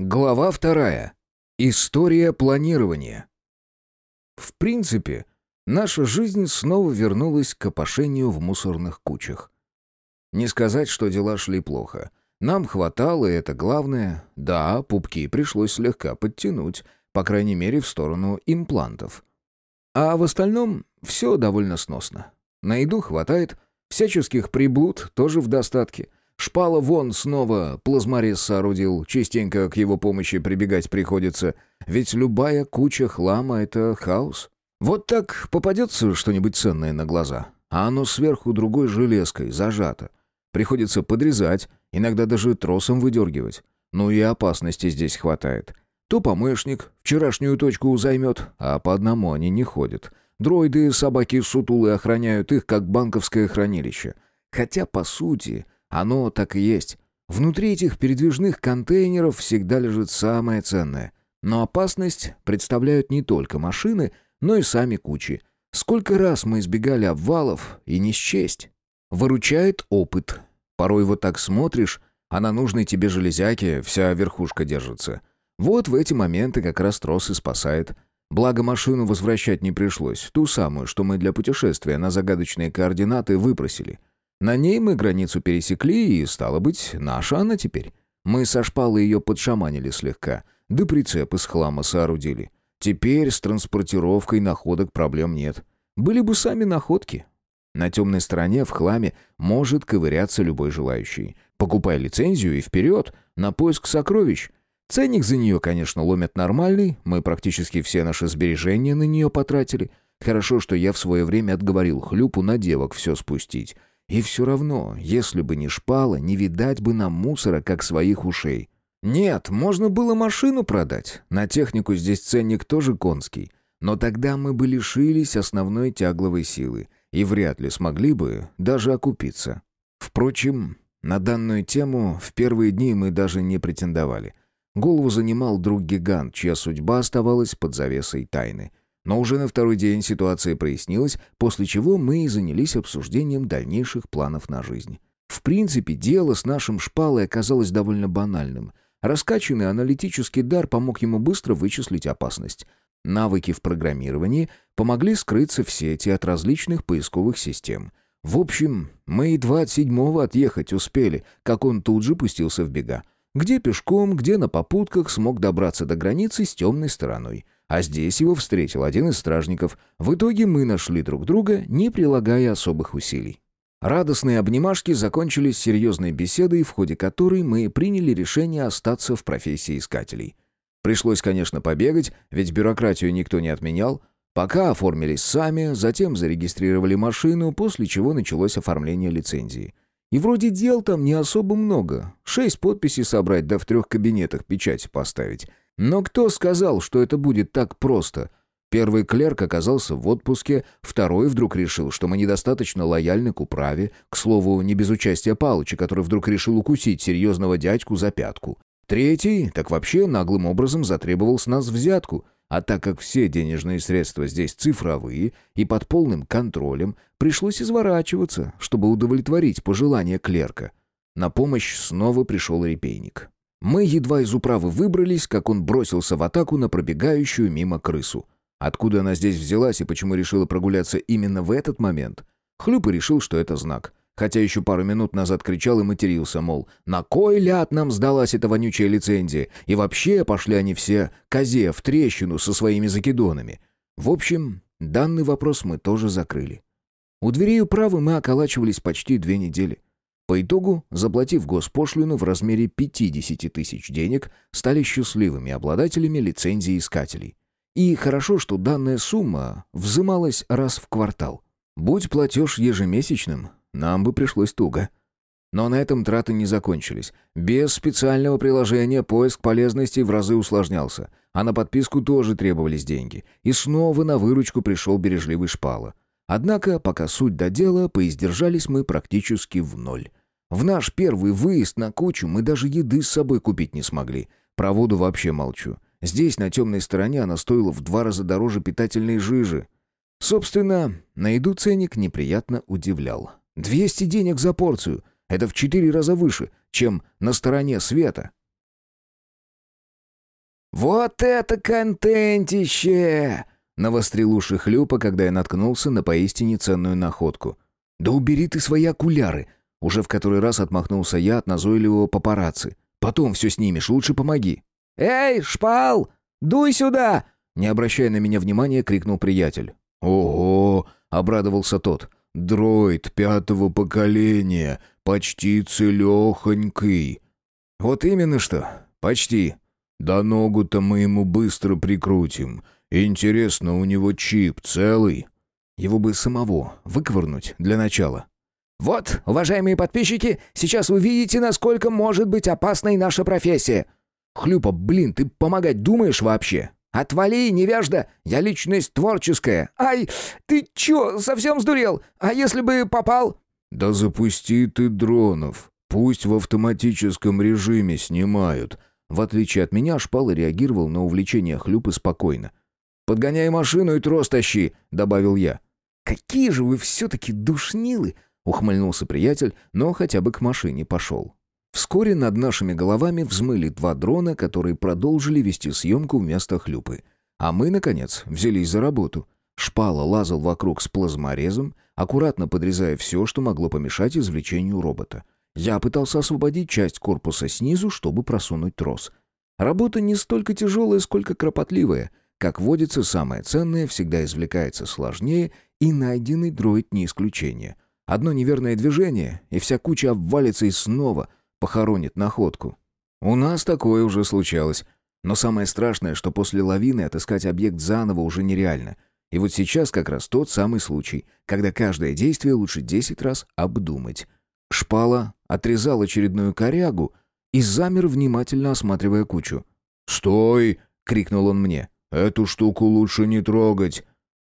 Глава вторая. История планирования. В принципе, наша жизнь снова вернулась к опошению в мусорных кучах. Не сказать, что дела шли плохо. Нам хватало, и это главное. Да, пупки пришлось слегка подтянуть, по крайней мере, в сторону имплантов. А в остальном все довольно сносно. На еду хватает, всяческих приблуд тоже в достатке — Шпала вон снова плазморез соорудил, частенько к его помощи прибегать приходится, ведь любая куча хлама — это хаос. Вот так попадется что-нибудь ценное на глаза, а оно сверху другой железкой зажато. Приходится подрезать, иногда даже тросом выдергивать. Ну и опасности здесь хватает. То помощник вчерашнюю точку займет, а по одному они не ходят. Дроиды, собаки сутулы охраняют их, как банковское хранилище. Хотя, по сути, оно так и есть. Внутри этих передвижных контейнеров всегда лежит самое ценное. Но опасность представляют не только машины, но и сами кучи. Сколько раз мы избегали обвалов, и не счесть. Выручает опыт. Порой вот так смотришь, а на нужной тебе железяке вся верхушка держится. Вот в эти моменты как раз трос и спасает. Благо машину возвращать не пришлось, ту самую, что мы для путешествия на загадочные координаты выпросили. На ней мы границу пересекли, и, стало быть, наша она теперь. Мы со шпалы ее подшаманили слегка, да прицеп из хлама соорудили. Теперь с транспортировкой находок проблем нет. Были бы сами находки. На темной стороне в хламе может ковыряться любой желающий. Покупай лицензию и вперед, на поиск сокровищ. Ценник за нее, конечно, ломят нормальный, мы практически все наши сбережения на нее потратили. Хорошо, что я в свое время отговорил Хлюпу на девок все спустить. И все равно, если бы не шпала, не видать бы нам мусора, как своих ушей. Нет, можно было машину продать. На технику здесь ценник тоже конский. Но тогда мы бы лишились основной тягловой силы и вряд ли смогли бы даже окупиться. Впрочем, на данную тему в первые дни мы даже не претендовали. Голову занимал друг-гигант, чья судьба оставалась под завесой тайны. Но уже на второй день ситуация прояснилась, после чего мы и занялись обсуждением дальнейших планов на жизнь. В принципе, дело с нашим шпалой оказалось довольно банальным. Раскачанный аналитический дар помог ему быстро вычислить опасность. Навыки в программировании помогли скрыться в сети от различных поисковых систем. В общем, мы едва от седьмого отъехать успели, как он тут же пустился в бега. Где пешком, где на попутках смог добраться до границы с темной стороной — а здесь его встретил один из стражников. В итоге мы нашли друг друга, не прилагая особых усилий. Радостные обнимашки закончились серьезной беседой, в ходе которой мы приняли решение остаться в профессии искателей. Пришлось, конечно, побегать, ведь бюрократию никто не отменял. Пока оформились сами, затем зарегистрировали машину, после чего началось оформление лицензии. И вроде дел там не особо много. Шесть подписей собрать, да в трех кабинетах печать поставить. Но кто сказал, что это будет так просто? Первый клерк оказался в отпуске, второй вдруг решил, что мы недостаточно лояльны к управе, к слову, не без участия Палыча, который вдруг решил укусить серьезного дядьку за пятку. Третий, так вообще наглым образом затребовал с нас взятку, а так как все денежные средства здесь цифровые и под полным контролем, пришлось изворачиваться, чтобы удовлетворить пожелания клерка. На помощь снова пришел репейник. Мы едва из управы выбрались, как он бросился в атаку на пробегающую мимо крысу. Откуда она здесь взялась и почему решила прогуляться именно в этот момент? Хлюп и решил, что это знак. Хотя еще пару минут назад кричал и матерился, мол, на кой ляд нам сдалась эта вонючая лицензия? И вообще пошли они все козе в трещину со своими закидонами. В общем, данный вопрос мы тоже закрыли. У дверей управы мы околачивались почти две недели. По итогу, заплатив госпошлину в размере 50 тысяч денег, стали счастливыми обладателями лицензии искателей. И хорошо, что данная сумма взималась раз в квартал. Будь платеж ежемесячным, нам бы пришлось туго. Но на этом траты не закончились. Без специального приложения поиск полезностей в разы усложнялся, а на подписку тоже требовались деньги. И снова на выручку пришел бережливый шпала. Однако, пока суть до дела, поиздержались мы практически в ноль. В наш первый выезд на кучу мы даже еды с собой купить не смогли. Про воду вообще молчу. Здесь, на темной стороне, она стоила в два раза дороже питательной жижи. Собственно, на еду ценник неприятно удивлял. 200 денег за порцию. Это в четыре раза выше, чем на стороне света. «Вот это контентище!» Навострил уши хлюпа, когда я наткнулся на поистине ценную находку. «Да убери ты свои окуляры!» Уже в который раз отмахнулся я от назойливого папарацци. «Потом все снимешь, лучше помоги». «Эй, шпал! Дуй сюда!» Не обращая на меня внимания, крикнул приятель. «Ого!» — обрадовался тот. «Дроид пятого поколения, почти целехонький». «Вот именно что, почти». «Да ногу-то мы ему быстро прикрутим. Интересно, у него чип целый?» «Его бы самого выковырнуть для начала». «Вот, уважаемые подписчики, сейчас вы видите, насколько может быть опасной наша профессия». «Хлюпа, блин, ты помогать думаешь вообще?» «Отвали, невежда! Я личность творческая! Ай, ты чё, совсем сдурел? А если бы попал?» «Да запусти ты дронов. Пусть в автоматическом режиме снимают». В отличие от меня, Шпала реагировал на увлечение хлюпы спокойно. «Подгоняй машину и трос тащи», — добавил я. «Какие же вы все-таки душнилы!» — ухмыльнулся приятель, но хотя бы к машине пошел. Вскоре над нашими головами взмыли два дрона, которые продолжили вести съемку вместо хлюпы. А мы, наконец, взялись за работу. Шпала лазал вокруг с плазморезом, аккуратно подрезая все, что могло помешать извлечению робота. Я пытался освободить часть корпуса снизу, чтобы просунуть трос. Работа не столько тяжелая, сколько кропотливая — как водится, самое ценное всегда извлекается сложнее, и найденный дроид не исключение. Одно неверное движение, и вся куча обвалится и снова похоронит находку. У нас такое уже случалось. Но самое страшное, что после лавины отыскать объект заново уже нереально. И вот сейчас как раз тот самый случай, когда каждое действие лучше десять раз обдумать. Шпала отрезал очередную корягу и замер, внимательно осматривая кучу. «Стой!» — крикнул он мне. Эту штуку лучше не трогать».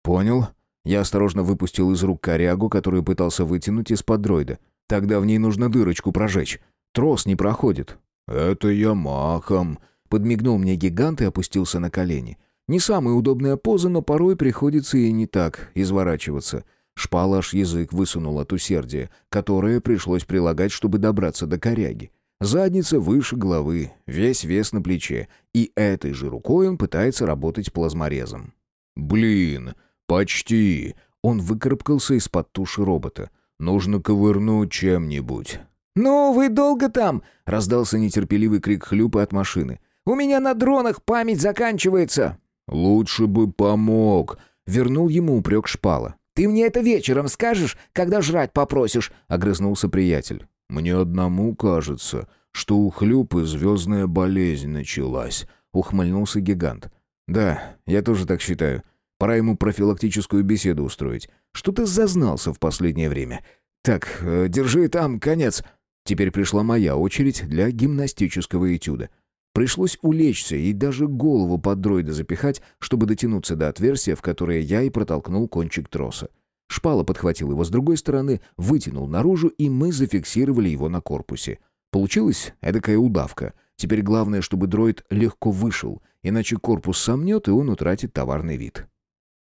«Понял». Я осторожно выпустил из рук корягу, которую пытался вытянуть из-под дроида. Тогда в ней нужно дырочку прожечь. Трос не проходит. «Это я махом», — подмигнул мне гигант и опустился на колени. Не самая удобная поза, но порой приходится и не так изворачиваться. Шпал аж язык высунул от усердия, которое пришлось прилагать, чтобы добраться до коряги. Задница выше головы, весь вес на плече, и этой же рукой он пытается работать плазморезом. «Блин, почти!» Он выкарабкался из-под туши робота. «Нужно ковырнуть чем-нибудь». «Ну, вы долго там?» — раздался нетерпеливый крик хлюпа от машины. «У меня на дронах память заканчивается!» «Лучше бы помог!» — вернул ему упрек шпала. «Ты мне это вечером скажешь, когда жрать попросишь?» — огрызнулся приятель. «Мне одному кажется, что у Хлюпы звездная болезнь началась», — ухмыльнулся гигант. «Да, я тоже так считаю. Пора ему профилактическую беседу устроить. Что ты зазнался в последнее время? Так, э, держи там, конец». Теперь пришла моя очередь для гимнастического этюда. Пришлось улечься и даже голову под дроида запихать, чтобы дотянуться до отверстия, в которое я и протолкнул кончик троса. Шпала подхватил его с другой стороны, вытянул наружу, и мы зафиксировали его на корпусе. Получилась эдакая удавка. Теперь главное, чтобы дроид легко вышел, иначе корпус сомнет, и он утратит товарный вид.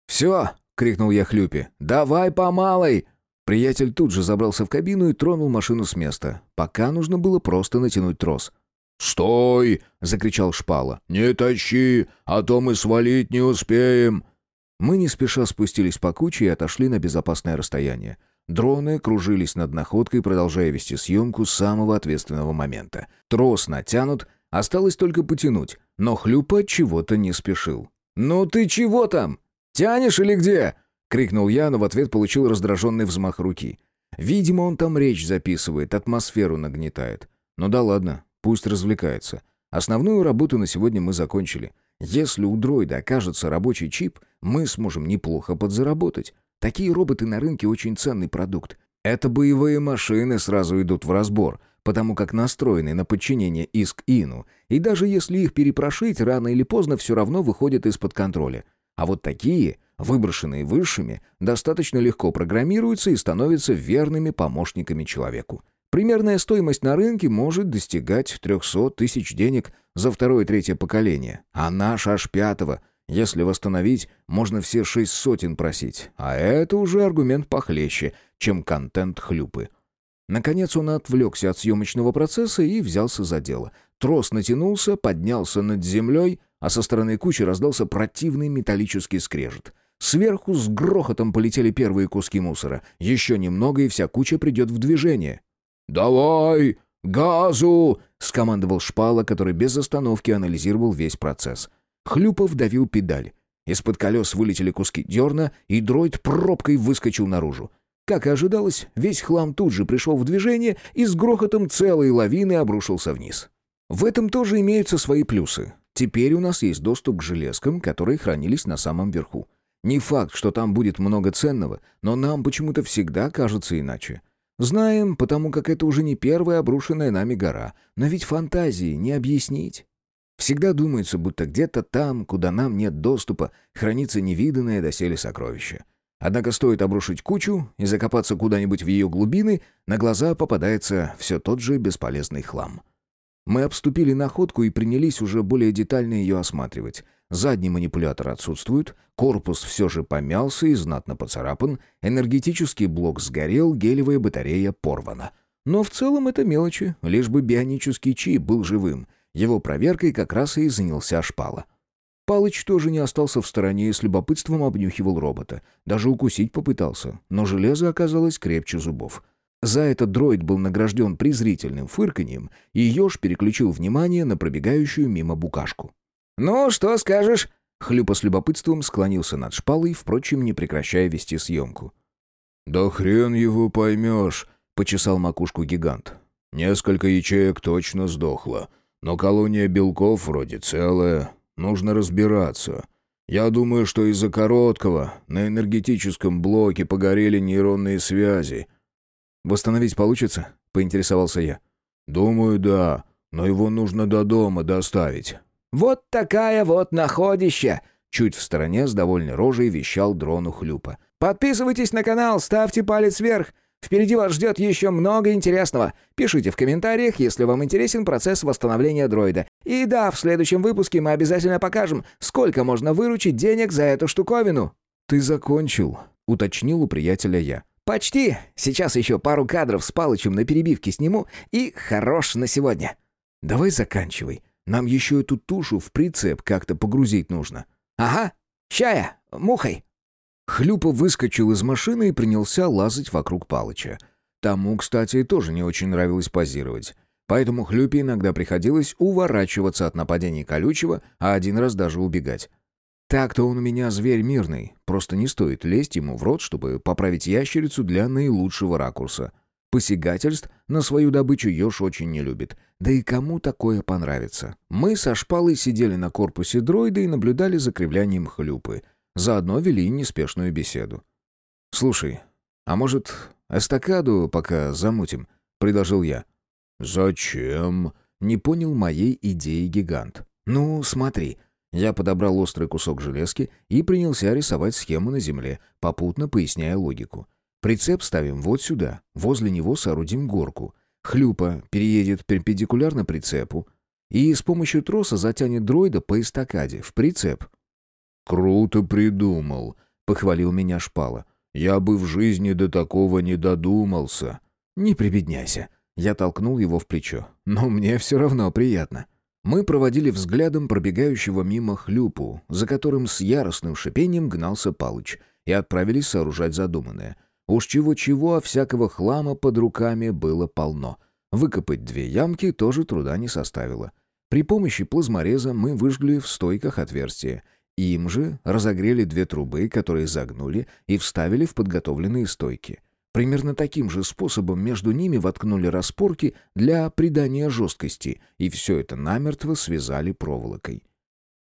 «Все!» — крикнул я Хлюпе. «Давай по малой!» Приятель тут же забрался в кабину и тронул машину с места. Пока нужно было просто натянуть трос. «Стой!» — закричал Шпала. «Не тащи, а то мы свалить не успеем!» Мы не спеша спустились по куче и отошли на безопасное расстояние. Дроны кружились над находкой, продолжая вести съемку с самого ответственного момента. Трос натянут, осталось только потянуть, но Хлюпа чего-то не спешил. «Ну ты чего там? Тянешь или где?» — крикнул я, но в ответ получил раздраженный взмах руки. Видимо, он там речь записывает, атмосферу нагнетает. Ну да ладно, пусть развлекается. Основную работу на сегодня мы закончили. Если у дроида окажется рабочий чип, мы сможем неплохо подзаработать. Такие роботы на рынке очень ценный продукт. Это боевые машины сразу идут в разбор, потому как настроены на подчинение ИСК-ИНу, и даже если их перепрошить, рано или поздно все равно выходят из-под контроля. А вот такие, выброшенные высшими, достаточно легко программируются и становятся верными помощниками человеку. Примерная стоимость на рынке может достигать 300 тысяч денег за второе и третье поколение, а наш аж пятого. Если восстановить, можно все шесть сотен просить, а это уже аргумент похлеще, чем контент хлюпы. Наконец он отвлекся от съемочного процесса и взялся за дело. Трос натянулся, поднялся над землей. а со стороны кучи раздался противный металлический скрежет. Сверху с грохотом полетели первые куски мусора. Еще немного, и вся куча придет в движение. «Давай! Газу!» — скомандовал Шпала, который без остановки анализировал весь процесс. Хлюпов давил педаль. Из-под колес вылетели куски дерна, и дроид пробкой выскочил наружу. Как и ожидалось, весь хлам тут же пришел в движение и с грохотом целой лавины обрушился вниз. В этом тоже имеются свои плюсы. Теперь у нас есть доступ к железкам, которые хранились на самом верху. Не факт, что там будет много ценного, но нам почему-то всегда кажется иначе. Знаем, потому как это уже не первая обрушенная нами гора, но ведь фантазии не объяснить. Всегда думается, будто где-то там, куда нам нет доступа, хранится невиданное доселе сокровище. Однако стоит обрушить кучу и закопаться куда-нибудь в ее глубины, на глаза попадается все тот же бесполезный хлам. Мы обступили находку и принялись уже более детально ее осматривать. Задний манипулятор отсутствует, корпус все же помялся и знатно поцарапан, энергетический блок сгорел, гелевая батарея порвана. Но в целом это мелочи, лишь бы бионический чип был живым. Его проверкой как раз и занялся шпала. Палыч тоже не остался в стороне и с любопытством обнюхивал робота. Даже укусить попытался, но железо оказалось крепче зубов. За это дроид был награжден презрительным фырканьем, и еж переключил внимание на пробегающую мимо букашку. «Ну, что скажешь?» Хлюпа с любопытством склонился над шпалой, впрочем, не прекращая вести съемку. «Да хрен его поймешь», — почесал макушку гигант. «Несколько ячеек точно сдохло, но колония белков вроде целая, Нужно разбираться. Я думаю, что из-за короткого на энергетическом блоке погорели нейронные связи. Восстановить получится? поинтересовался я. Думаю, да, но его нужно до дома доставить. Вот такая вот находища, чуть в стороне с довольной рожей вещал дрону Хлюпа. Подписывайтесь на канал, ставьте палец вверх. Впереди вас ждет еще много интересного. Пишите в комментариях, если вам интересен процесс восстановления дроида. И да, в следующем выпуске мы обязательно покажем, сколько можно выручить денег за эту штуковину». «Ты закончил», — уточнил у приятеля я. «Почти. Сейчас еще пару кадров с Палычем на перебивке сниму, и хорош на сегодня». «Давай заканчивай. Нам еще эту тушу в прицеп как-то погрузить нужно». «Ага. Чая. Мухой». Хлюпа выскочил из машины и принялся лазать вокруг Палыча. Тому, кстати, тоже не очень нравилось позировать. Поэтому Хлюпе иногда приходилось уворачиваться от нападений колючего, а один раз даже убегать. Так-то он у меня зверь мирный, просто не стоит лезть ему в рот, чтобы поправить ящерицу для наилучшего ракурса. Посягательств на свою добычу еж очень не любит. Да и кому такое понравится? Мы со шпалой сидели на корпусе дроида и наблюдали за кривлянием хлюпы — Заодно вели неспешную беседу. «Слушай, а может, эстакаду пока замутим?» — предложил я. «Зачем?» — не понял моей идеи гигант. «Ну, смотри». Я подобрал острый кусок железки и принялся рисовать схему на земле, попутно поясняя логику. Прицеп ставим вот сюда, возле него соорудим горку. Хлюпа переедет перпендикулярно прицепу и с помощью троса затянет дроида по эстакаде в прицеп. «Круто придумал», — похвалил меня Шпала. «Я бы в жизни до такого не додумался». «Не прибедняйся». Я толкнул его в плечо. «Но мне все равно приятно». Мы проводили взглядом пробегающего мимо хлюпу, за которым с яростным шипением гнался Палыч, и отправились сооружать задуманное. Уж чего-чего, а всякого хлама под руками было полно. Выкопать две ямки тоже труда не составило. При помощи плазмореза мы выжгли в стойках отверстия — им же разогрели две трубы, которые загнули и вставили в подготовленные стойки. Примерно таким же способом между ними воткнули распорки для придания жесткости, и все это намертво связали проволокой.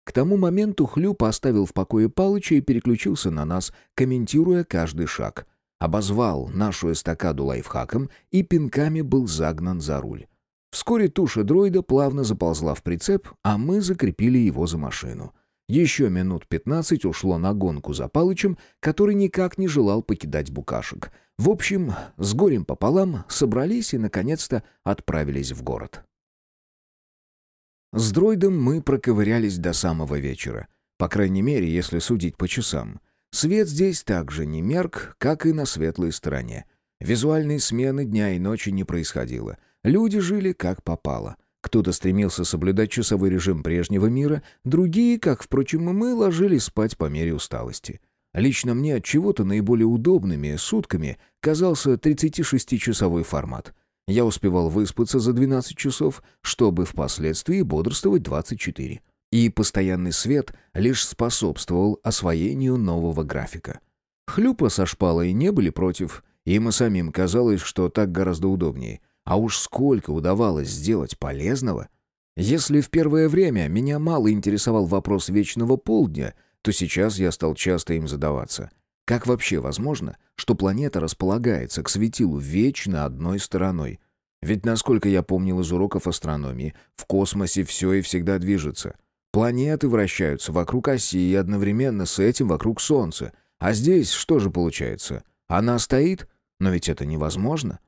К тому моменту Хлюп оставил в покое Палыча и переключился на нас, комментируя каждый шаг. Обозвал нашу эстакаду лайфхаком и пинками был загнан за руль. Вскоре туша дроида плавно заползла в прицеп, а мы закрепили его за машину — еще минут пятнадцать ушло на гонку за Палычем, который никак не желал покидать букашек. В общем, с горем пополам собрались и, наконец-то, отправились в город. С дроидом мы проковырялись до самого вечера. По крайней мере, если судить по часам. Свет здесь также не мерк, как и на светлой стороне. Визуальной смены дня и ночи не происходило. Люди жили как попало — Кто-то стремился соблюдать часовой режим прежнего мира, другие, как, впрочем, и мы, ложились спать по мере усталости. Лично мне от чего-то наиболее удобными сутками казался 36-часовой формат. Я успевал выспаться за 12 часов, чтобы впоследствии бодрствовать 24. И постоянный свет лишь способствовал освоению нового графика. Хлюпа со шпалой не были против, им и самим казалось, что так гораздо удобнее. А уж сколько удавалось сделать полезного. Если в первое время меня мало интересовал вопрос вечного полдня, то сейчас я стал часто им задаваться. Как вообще возможно, что планета располагается к светилу вечно одной стороной? Ведь, насколько я помнил из уроков астрономии, в космосе все и всегда движется. Планеты вращаются вокруг оси и одновременно с этим вокруг Солнца. А здесь что же получается? Она стоит? Но ведь это невозможно.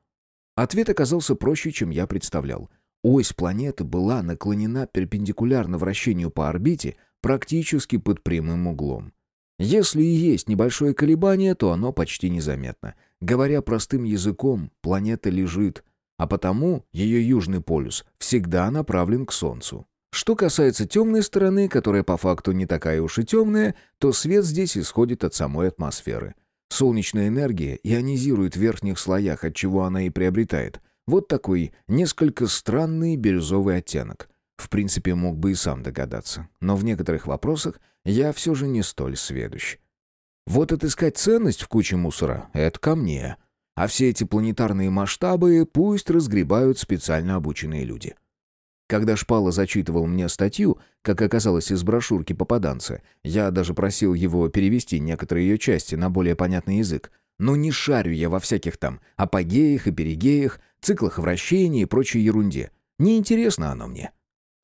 Ответ оказался проще, чем я представлял. Ось планеты была наклонена перпендикулярно вращению по орбите практически под прямым углом. Если и есть небольшое колебание, то оно почти незаметно. Говоря простым языком, планета лежит, а потому ее южный полюс всегда направлен к Солнцу. Что касается темной стороны, которая по факту не такая уж и темная, то свет здесь исходит от самой атмосферы. Солнечная энергия ионизирует в верхних слоях, от чего она и приобретает. Вот такой несколько странный бирюзовый оттенок. В принципе, мог бы и сам догадаться. Но в некоторых вопросах я все же не столь сведущ. Вот отыскать ценность в куче мусора — это ко мне. А все эти планетарные масштабы пусть разгребают специально обученные люди. Когда Шпала зачитывал мне статью, как оказалось из брошюрки попаданца, я даже просил его перевести некоторые ее части на более понятный язык. Но не шарю я во всяких там апогеях и перигеях, циклах вращения и прочей ерунде. Неинтересно оно мне.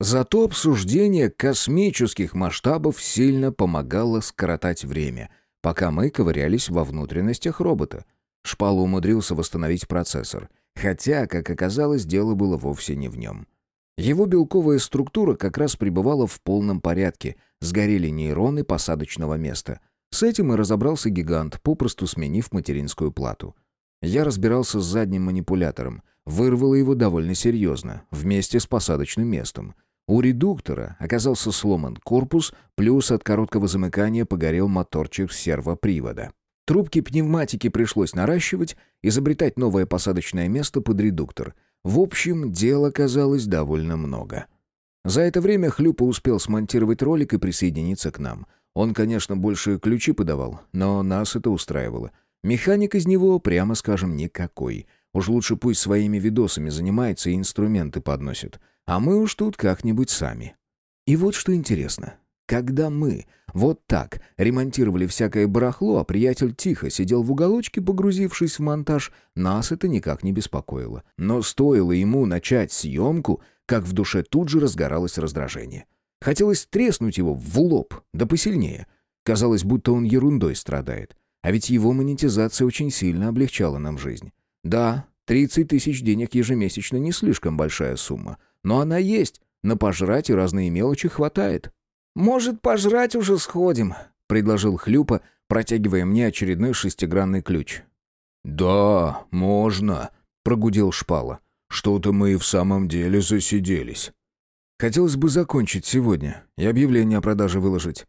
Зато обсуждение космических масштабов сильно помогало скоротать время, пока мы ковырялись во внутренностях робота. Шпала умудрился восстановить процессор, хотя, как оказалось, дело было вовсе не в нем. Его белковая структура как раз пребывала в полном порядке, сгорели нейроны посадочного места. С этим и разобрался гигант, попросту сменив материнскую плату. Я разбирался с задним манипулятором, вырвало его довольно серьезно, вместе с посадочным местом. У редуктора оказался сломан корпус, плюс от короткого замыкания погорел моторчик сервопривода. Трубки пневматики пришлось наращивать, изобретать новое посадочное место под редуктор — в общем, дел оказалось довольно много. За это время Хлюпа успел смонтировать ролик и присоединиться к нам. Он, конечно, больше ключи подавал, но нас это устраивало. Механик из него, прямо скажем, никакой. Уж лучше пусть своими видосами занимается и инструменты подносит. А мы уж тут как-нибудь сами. И вот что интересно. Когда мы вот так ремонтировали всякое барахло, а приятель тихо сидел в уголочке, погрузившись в монтаж, нас это никак не беспокоило. Но стоило ему начать съемку, как в душе тут же разгоралось раздражение. Хотелось треснуть его в лоб, да посильнее. Казалось, будто он ерундой страдает. А ведь его монетизация очень сильно облегчала нам жизнь. Да, 30 тысяч денег ежемесячно не слишком большая сумма, но она есть, на пожрать и разные мелочи хватает. «Может, пожрать уже сходим?» — предложил Хлюпа, протягивая мне очередной шестигранный ключ. «Да, можно», — прогудел Шпала. «Что-то мы и в самом деле засиделись». «Хотелось бы закончить сегодня и объявление о продаже выложить».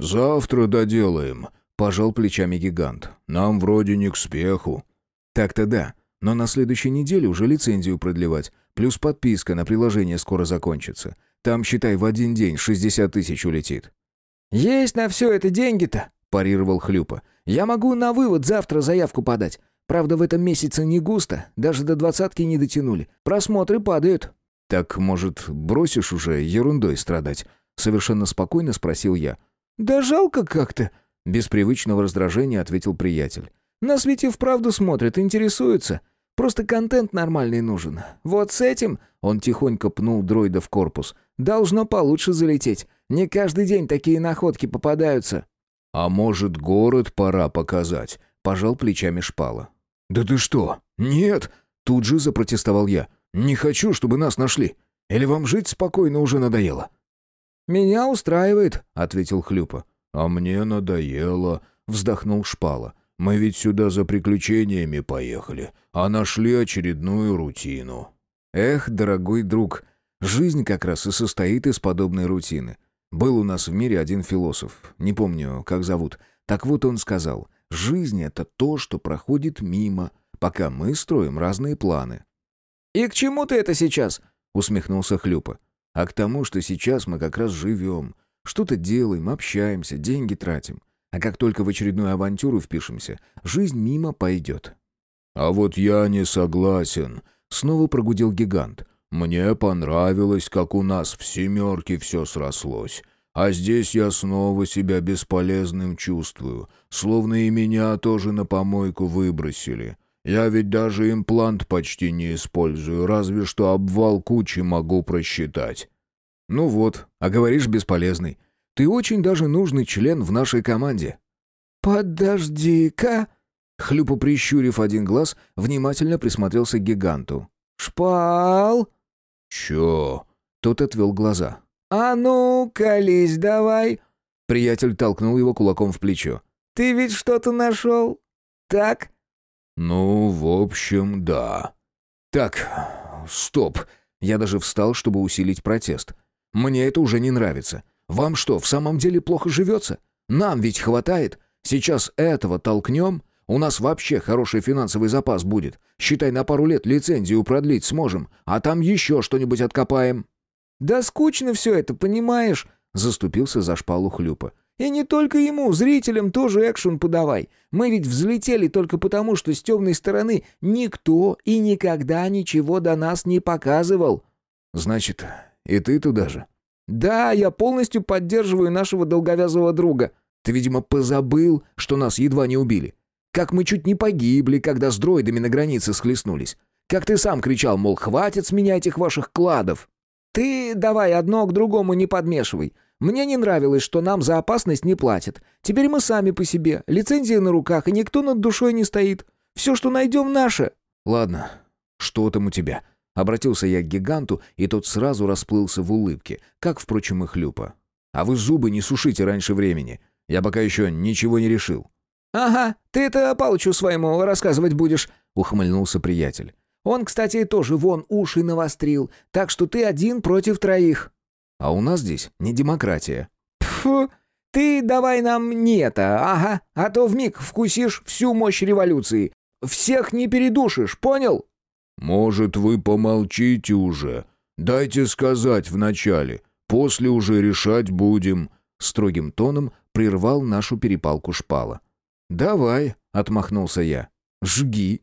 «Завтра доделаем», — пожал плечами гигант. «Нам вроде не к спеху». «Так-то да, но на следующей неделе уже лицензию продлевать, плюс подписка на приложение скоро закончится. Там, считай, в один день 60 тысяч улетит». «Есть на все это деньги-то», — парировал Хлюпа. «Я могу на вывод завтра заявку подать. Правда, в этом месяце не густо, даже до двадцатки не дотянули. Просмотры падают». «Так, может, бросишь уже ерундой страдать?» — совершенно спокойно спросил я. «Да жалко как-то», — без привычного раздражения ответил приятель. «На свете вправду смотрят, интересуются. Просто контент нормальный нужен. Вот с этим...» — он тихонько пнул дроида в корпус — Должно получше залететь. Не каждый день такие находки попадаются». «А может, город пора показать?» — пожал плечами шпала. «Да ты что? Нет!» — тут же запротестовал я. «Не хочу, чтобы нас нашли. Или вам жить спокойно уже надоело?» «Меня устраивает», — ответил Хлюпа. «А мне надоело», — вздохнул шпала. «Мы ведь сюда за приключениями поехали, а нашли очередную рутину». «Эх, дорогой друг, Жизнь как раз и состоит из подобной рутины. Был у нас в мире один философ, не помню, как зовут. Так вот он сказал, жизнь — это то, что проходит мимо, пока мы строим разные планы. «И к чему ты это сейчас?» — усмехнулся Хлюпа. «А к тому, что сейчас мы как раз живем, что-то делаем, общаемся, деньги тратим. А как только в очередную авантюру впишемся, жизнь мимо пойдет». «А вот я не согласен», — снова прогудел гигант. «Мне понравилось, как у нас в «семерке» все срослось. А здесь я снова себя бесполезным чувствую, словно и меня тоже на помойку выбросили. Я ведь даже имплант почти не использую, разве что обвал кучи могу просчитать». «Ну вот, а говоришь бесполезный. Ты очень даже нужный член в нашей команде». «Подожди-ка!» Хлюпо, прищурив один глаз, внимательно присмотрелся к гиганту. «Шпал!» «Чё?» Тот отвел глаза. «А ну, колись давай!» Приятель толкнул его кулаком в плечо. «Ты ведь что-то нашел? Так?» «Ну, в общем, да». «Так, стоп!» Я даже встал, чтобы усилить протест. «Мне это уже не нравится. Вам что, в самом деле плохо живется? Нам ведь хватает. Сейчас этого толкнем, у нас вообще хороший финансовый запас будет. Считай, на пару лет лицензию продлить сможем, а там еще что-нибудь откопаем». «Да скучно все это, понимаешь?» — заступился за шпалу Хлюпа. «И не только ему, зрителям тоже экшен подавай. Мы ведь взлетели только потому, что с темной стороны никто и никогда ничего до нас не показывал». «Значит, и ты туда же?» «Да, я полностью поддерживаю нашего долговязого друга». «Ты, видимо, позабыл, что нас едва не убили. Как мы чуть не погибли, когда с дроидами на границе схлестнулись. Как ты сам кричал, мол, хватит с меня этих ваших кладов. Ты давай одно к другому не подмешивай. Мне не нравилось, что нам за опасность не платят. Теперь мы сами по себе, лицензия на руках, и никто над душой не стоит. Все, что найдем, наше». «Ладно, что там у тебя?» Обратился я к гиганту, и тот сразу расплылся в улыбке, как, впрочем, и хлюпа. «А вы зубы не сушите раньше времени. Я пока еще ничего не решил». «Ага, ты это Палычу своему рассказывать будешь», — ухмыльнулся приятель. «Он, кстати, тоже вон уши навострил, так что ты один против троих». «А у нас здесь не демократия». «Пфу, ты давай нам не это, ага, а то вмиг вкусишь всю мощь революции. Всех не передушишь, понял?» «Может, вы помолчите уже? Дайте сказать вначале, после уже решать будем», — строгим тоном прервал нашу перепалку шпала. «Давай», — отмахнулся я. «Жги».